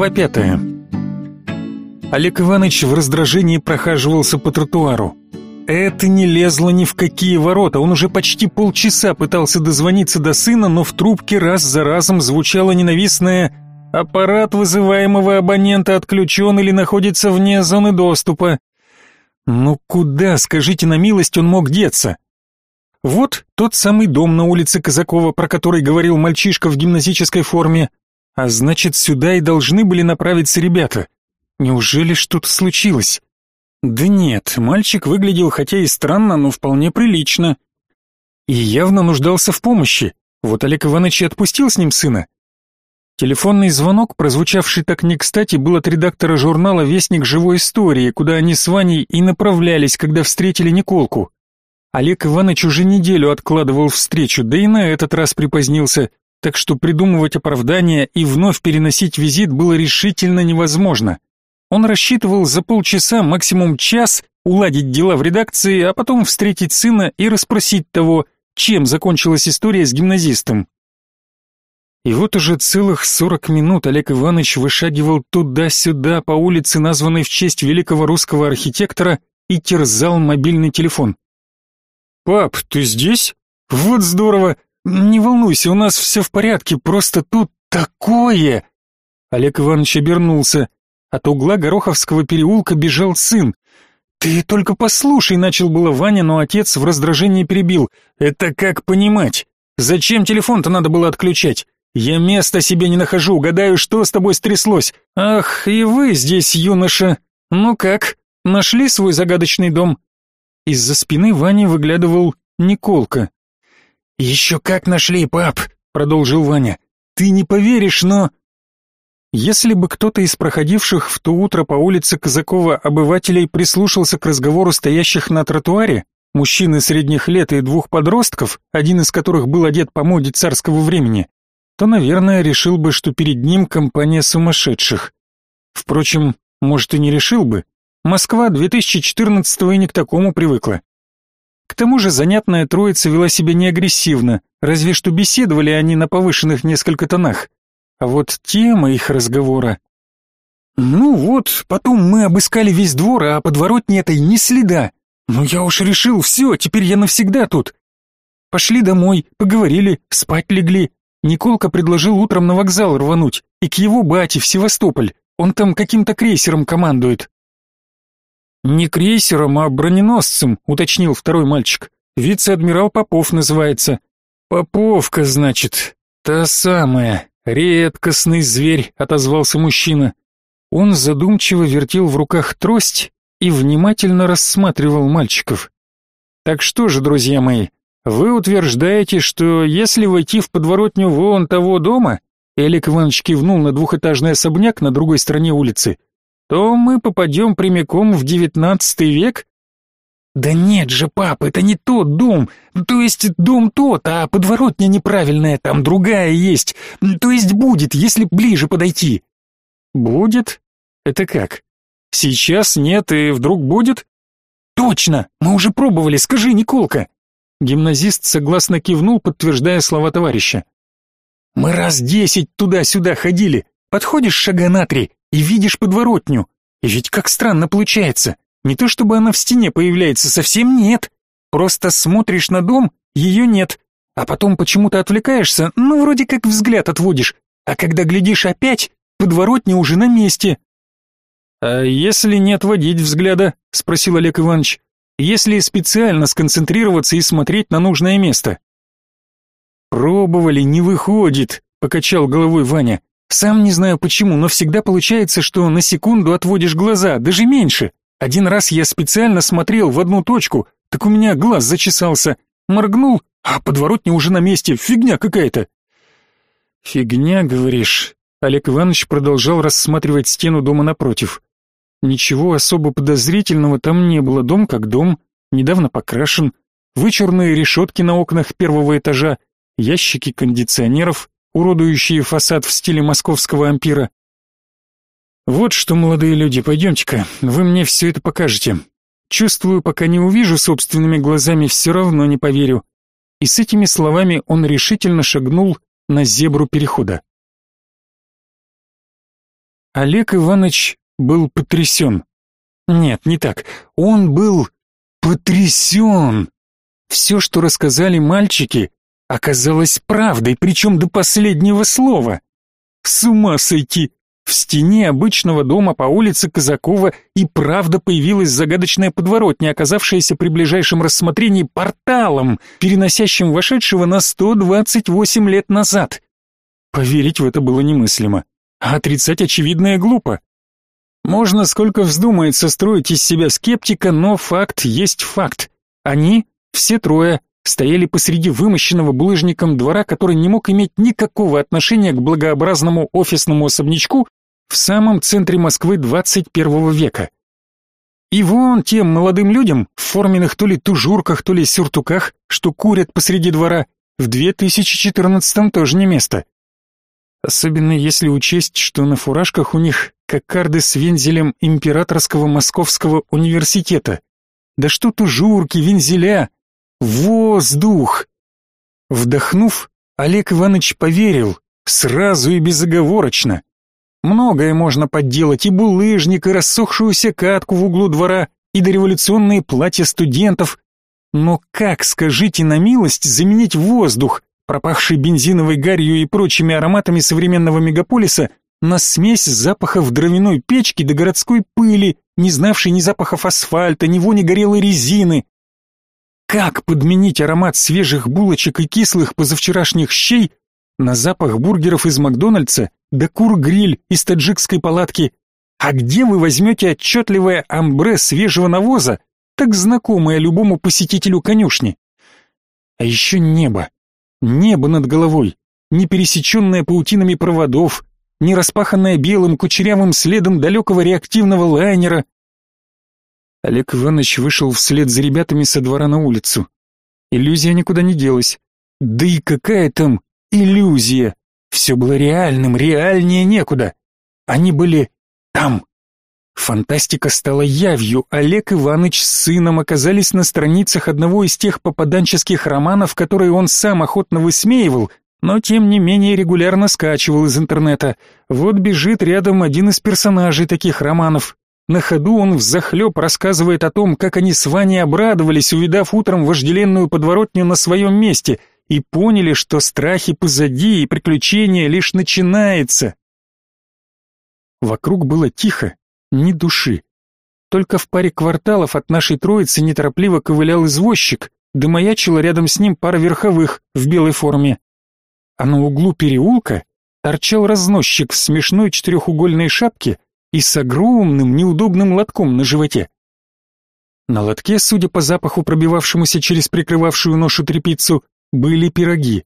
Глава пятая. Олег Иванович в раздражении прохаживался по тротуару. Это не лезло ни в какие ворота. Он уже почти полчаса пытался дозвониться до сына, но в трубке раз за разом звучало ненавистное «Аппарат вызываемого абонента отключен или находится вне зоны доступа». Ну куда, скажите на милость, он мог деться? Вот тот самый дом на улице Казакова, про который говорил мальчишка в гимназической форме. А значит, сюда и должны были направиться ребята. Неужели что-то случилось? Да нет, мальчик выглядел хотя и странно, но вполне прилично. И явно нуждался в помощи. Вот Олег Иванович и отпустил с ним сына. Телефонный звонок, прозвучавший так не кстати, был от редактора журнала «Вестник живой истории», куда они с Ваней и направлялись, когда встретили Николку. Олег Иванович уже неделю откладывал встречу, да и на этот раз припозднился, так что придумывать оправдания и вновь переносить визит было решительно невозможно. Он рассчитывал за полчаса, максимум час, уладить дела в редакции, а потом встретить сына и расспросить того, чем закончилась история с гимназистом. И вот уже целых сорок минут Олег Иванович вышагивал туда-сюда по улице, названной в честь великого русского архитектора, и терзал мобильный телефон. «Пап, ты здесь? Вот здорово! Не волнуйся, у нас все в порядке, просто тут такое!» Олег Иванович обернулся. От угла Гороховского переулка бежал сын. «Ты только послушай», — начал было Ваня, но отец в раздражении перебил. «Это как понимать? Зачем телефон-то надо было отключать? Я места себе не нахожу, гадаю, что с тобой стряслось. Ах, и вы здесь, юноша. Ну как, нашли свой загадочный дом?» Из-за спины Вани выглядывал Николка. «Еще как нашли, пап», — продолжил Ваня. «Ты не поверишь, но...» Если бы кто-то из проходивших в то утро по улице Казакова обывателей прислушался к разговору стоящих на тротуаре, мужчины средних лет и двух подростков, один из которых был одет по моде царского времени, то, наверное, решил бы, что перед ним компания сумасшедших. Впрочем, может и не решил бы. Москва 2014-го и не к такому привыкла. К тому же занятная троица вела себя не агрессивно, разве что беседовали они на повышенных несколько тонах. А вот тема их разговора... Ну вот, потом мы обыскали весь двор, а подворотни этой ни следа. Ну я уж решил, все, теперь я навсегда тут. Пошли домой, поговорили, спать легли. Николка предложил утром на вокзал рвануть и к его бате в Севастополь. Он там каким-то крейсером командует. Не крейсером, а броненосцем, уточнил второй мальчик. Вице-адмирал Попов называется. Поповка, значит. Та самая. «Редкостный зверь», — отозвался мужчина. Он задумчиво вертел в руках трость и внимательно рассматривал мальчиков. «Так что же, друзья мои, вы утверждаете, что если войти в подворотню вон того дома, Элик Иванович кивнул на двухэтажный особняк на другой стороне улицы, то мы попадем прямиком в девятнадцатый век? «Да нет же, пап, это не тот дом. То есть дом тот, а подворотня неправильная, там другая есть. То есть будет, если ближе подойти». «Будет? Это как? Сейчас нет и вдруг будет?» «Точно! Мы уже пробовали, скажи, Николка!» Гимназист согласно кивнул, подтверждая слова товарища. «Мы раз десять туда-сюда ходили. Подходишь шага на три и видишь подворотню. И ведь как странно получается. Не то чтобы она в стене появляется, совсем нет. Просто смотришь на дом, ее нет. А потом почему-то отвлекаешься, ну, вроде как взгляд отводишь. А когда глядишь опять, подворотня уже на месте. «А если не отводить взгляда?» — спросил Олег Иванович. «Если специально сконцентрироваться и смотреть на нужное место?» «Пробовали, не выходит», — покачал головой Ваня. «Сам не знаю почему, но всегда получается, что на секунду отводишь глаза, даже меньше. Один раз я специально смотрел в одну точку, так у меня глаз зачесался. Моргнул, а подворотня уже на месте, фигня какая-то. Фигня, говоришь? Олег Иванович продолжал рассматривать стену дома напротив. Ничего особо подозрительного там не было, дом как дом, недавно покрашен, вычурные решетки на окнах первого этажа, ящики кондиционеров, уродующие фасад в стиле московского ампира. Вот что, молодые люди, пойдемте-ка, вы мне все это покажете. Чувствую, пока не увижу собственными глазами, все равно не поверю. И с этими словами он решительно шагнул на зебру перехода. Олег Иванович был потрясен. Нет, не так. Он был потрясен. Все, что рассказали мальчики, оказалось правдой, причем до последнего слова. С ума сойти! В стене обычного дома по улице Казакова и правда появилась загадочная подворотня, оказавшаяся при ближайшем рассмотрении порталом, переносящим вошедшего на 128 лет назад. Поверить в это было немыслимо, а отрицать очевидное глупо. Можно сколько вздумается строить из себя скептика, но факт есть факт. Они, все трое, стояли посреди вымощенного булыжником двора, который не мог иметь никакого отношения к благообразному офисному особнячку в самом центре Москвы 21 века. И вон тем молодым людям в форменных то ли тужурках, то ли сюртуках, что курят посреди двора, в 2014 тоже не место. Особенно если учесть, что на фуражках у них кокарды с вензелем Императорского Московского университета. Да что тужурки, вензеля, Воздух! Вдохнув, Олег Иванович поверил, сразу и безоговорочно. Многое можно подделать, и булыжник, и рассохшуюся катку в углу двора, и дореволюционные платья студентов. Но как, скажите на милость, заменить воздух, пропахший бензиновой гарью и прочими ароматами современного мегаполиса, на смесь запахов дровяной печки до городской пыли, не знавшей ни запахов асфальта, ни вони горелой резины, как подменить аромат свежих булочек и кислых позавчерашних щей на запах бургеров из Макдональдса да кур-гриль из таджикской палатки? А где вы возьмете отчетливое амбре свежего навоза, так знакомое любому посетителю конюшни? А еще небо. Небо над головой, не пересеченное паутинами проводов, не распаханное белым кучерявым следом далекого реактивного лайнера, Олег Иванович вышел вслед за ребятами со двора на улицу. Иллюзия никуда не делась. Да и какая там иллюзия? Все было реальным, реальнее некуда. Они были там. Фантастика стала явью. Олег Иванович с сыном оказались на страницах одного из тех попаданческих романов, которые он сам охотно высмеивал, но тем не менее регулярно скачивал из интернета. Вот бежит рядом один из персонажей таких романов, на ходу он взахлеб рассказывает о том, как они с Ваней обрадовались, увидав утром вожделенную подворотню на своем месте, и поняли, что страхи позади и приключения лишь начинается. Вокруг было тихо, ни души. Только в паре кварталов от нашей троицы неторопливо ковылял извозчик, да маячила рядом с ним пара верховых в белой форме. А на углу переулка торчал разносчик в смешной четырехугольной шапке и с огромным неудобным лотком на животе. На лотке, судя по запаху, пробивавшемуся через прикрывавшую ношу тряпицу, были пироги.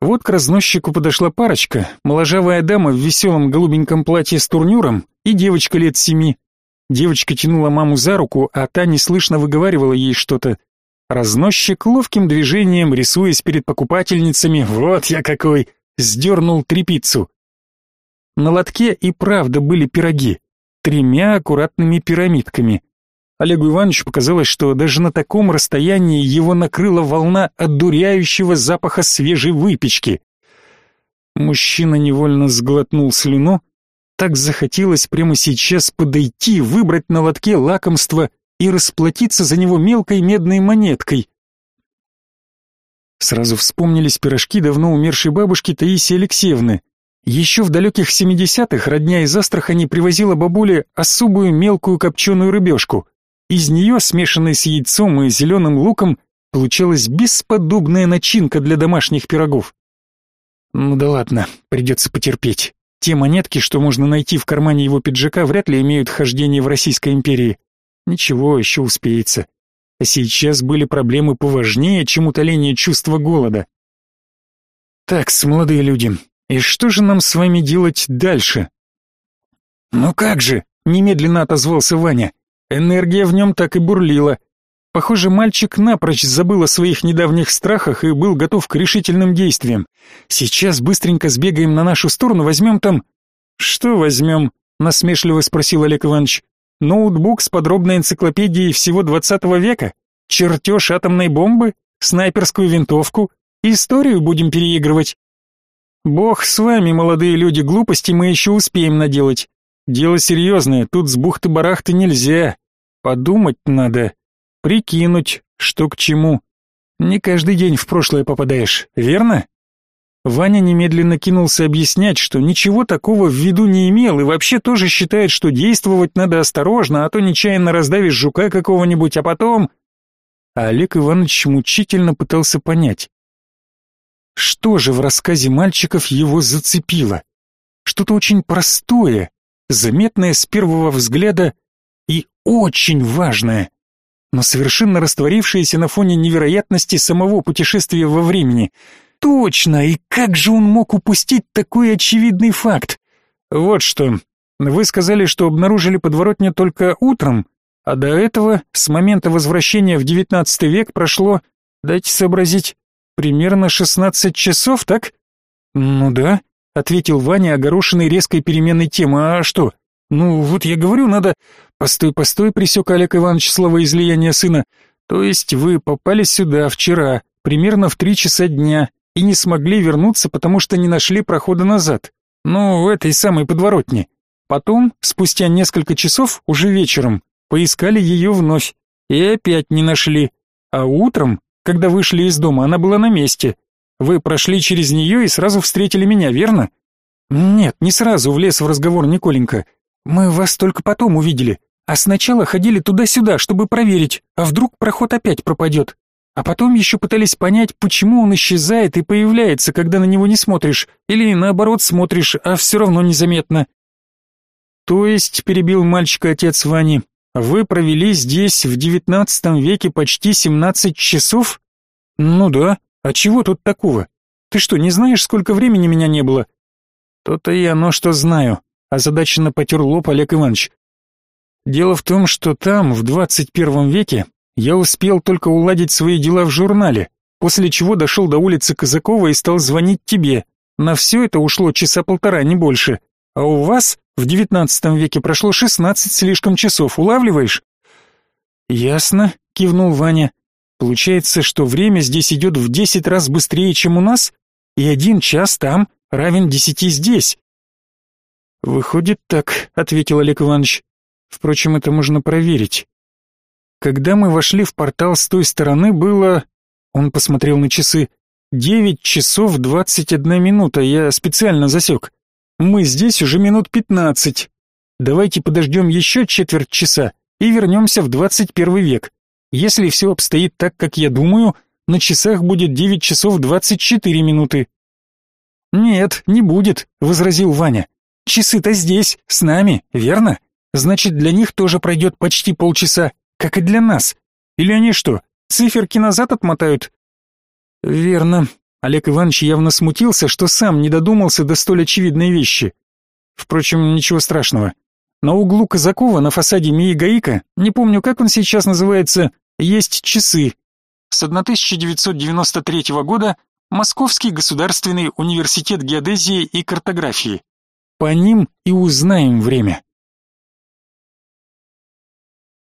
Вот к разносчику подошла парочка, моложавая дама в веселом голубеньком платье с турнюром и девочка лет семи. Девочка тянула маму за руку, а та неслышно выговаривала ей что-то. Разносчик ловким движением, рисуясь перед покупательницами, вот я какой, сдернул трепицу. На лотке и правда были пироги, тремя аккуратными пирамидками. Олегу Ивановичу показалось, что даже на таком расстоянии его накрыла волна одуряющего запаха свежей выпечки. Мужчина невольно сглотнул слюну, так захотелось прямо сейчас подойти, выбрать на лотке лакомство и расплатиться за него мелкой медной монеткой. Сразу вспомнились пирожки давно умершей бабушки Таисии Алексеевны. Еще в далеких 70-х родня из Астрахани привозила бабуле особую мелкую копченую рыбешку. Из нее, смешанной с яйцом и зеленым луком, получалась бесподобная начинка для домашних пирогов. Ну да ладно, придется потерпеть. Те монетки, что можно найти в кармане его пиджака, вряд ли имеют хождение в Российской империи. Ничего, еще успеется. А сейчас были проблемы поважнее, чем утоление чувства голода. Так, молодые люди, и что же нам с вами делать дальше? Ну как же, немедленно отозвался Ваня. Энергия в нем так и бурлила. Похоже, мальчик напрочь забыл о своих недавних страхах и был готов к решительным действиям. Сейчас быстренько сбегаем на нашу сторону, возьмем там... Что возьмем? Насмешливо спросил Олег Иванович. Ноутбук с подробной энциклопедией всего двадцатого века? Чертеж атомной бомбы? Снайперскую винтовку? Историю будем переигрывать? Бог с вами, молодые люди, глупости мы еще успеем наделать. Дело серьезное, тут с бухты-барахты нельзя. Подумать надо, прикинуть, что к чему. Не каждый день в прошлое попадаешь, верно? Ваня немедленно кинулся объяснять, что ничего такого в виду не имел и вообще тоже считает, что действовать надо осторожно, а то нечаянно раздавишь жука какого-нибудь, а потом... А Олег Иванович мучительно пытался понять. Что же в рассказе мальчиков его зацепило? Что-то очень простое, заметное с первого взгляда и очень важное, но совершенно растворившееся на фоне невероятности самого путешествия во времени — Точно, и как же он мог упустить такой очевидный факт? Вот что, вы сказали, что обнаружили подворотню только утром, а до этого, с момента возвращения в XIX век, прошло, дайте сообразить, примерно 16 часов, так? Ну да, ответил Ваня, огорошенный резкой переменной темы. А что? Ну, вот я говорю, надо... Постой, постой, присек Олег Иванович слова излияния сына. То есть вы попали сюда вчера, примерно в три часа дня, и не смогли вернуться, потому что не нашли прохода назад. Ну, в этой самой подворотне. Потом, спустя несколько часов, уже вечером, поискали ее вновь и опять не нашли. А утром, когда вышли из дома, она была на месте. Вы прошли через нее и сразу встретили меня, верно? Нет, не сразу влез в разговор Николенька. Мы вас только потом увидели, а сначала ходили туда-сюда, чтобы проверить, а вдруг проход опять пропадет. А потом еще пытались понять, почему он исчезает и появляется, когда на него не смотришь, или наоборот смотришь, а все равно незаметно. То есть, перебил мальчика отец Вани, вы провели здесь в девятнадцатом веке почти семнадцать часов? Ну да, а чего тут такого? Ты что, не знаешь, сколько времени меня не было? То-то и оно, что знаю, озадаченно потер лоб Олег Иванович. Дело в том, что там, в двадцать первом веке, я успел только уладить свои дела в журнале, после чего дошел до улицы Казакова и стал звонить тебе. На все это ушло часа полтора, не больше. А у вас в девятнадцатом веке прошло шестнадцать слишком часов, улавливаешь? Ясно, кивнул Ваня. Получается, что время здесь идет в десять раз быстрее, чем у нас, и один час там равен десяти здесь. Выходит так, ответил Олег Иванович. Впрочем, это можно проверить. Когда мы вошли в портал с той стороны, было... Он посмотрел на часы. Девять часов двадцать одна минута, я специально засек. Мы здесь уже минут пятнадцать. Давайте подождем еще четверть часа и вернемся в двадцать первый век. Если все обстоит так, как я думаю, на часах будет девять часов двадцать четыре минуты. Нет, не будет, возразил Ваня. Часы-то здесь, с нами, верно? Значит, для них тоже пройдет почти полчаса как и для нас. Или они что, циферки назад отмотают? Верно. Олег Иванович явно смутился, что сам не додумался до столь очевидной вещи. Впрочем, ничего страшного. На углу Казакова на фасаде МИИ ГАИКа, не помню, как он сейчас называется, есть часы. С 1993 года Московский государственный университет геодезии и картографии. По ним и узнаем время.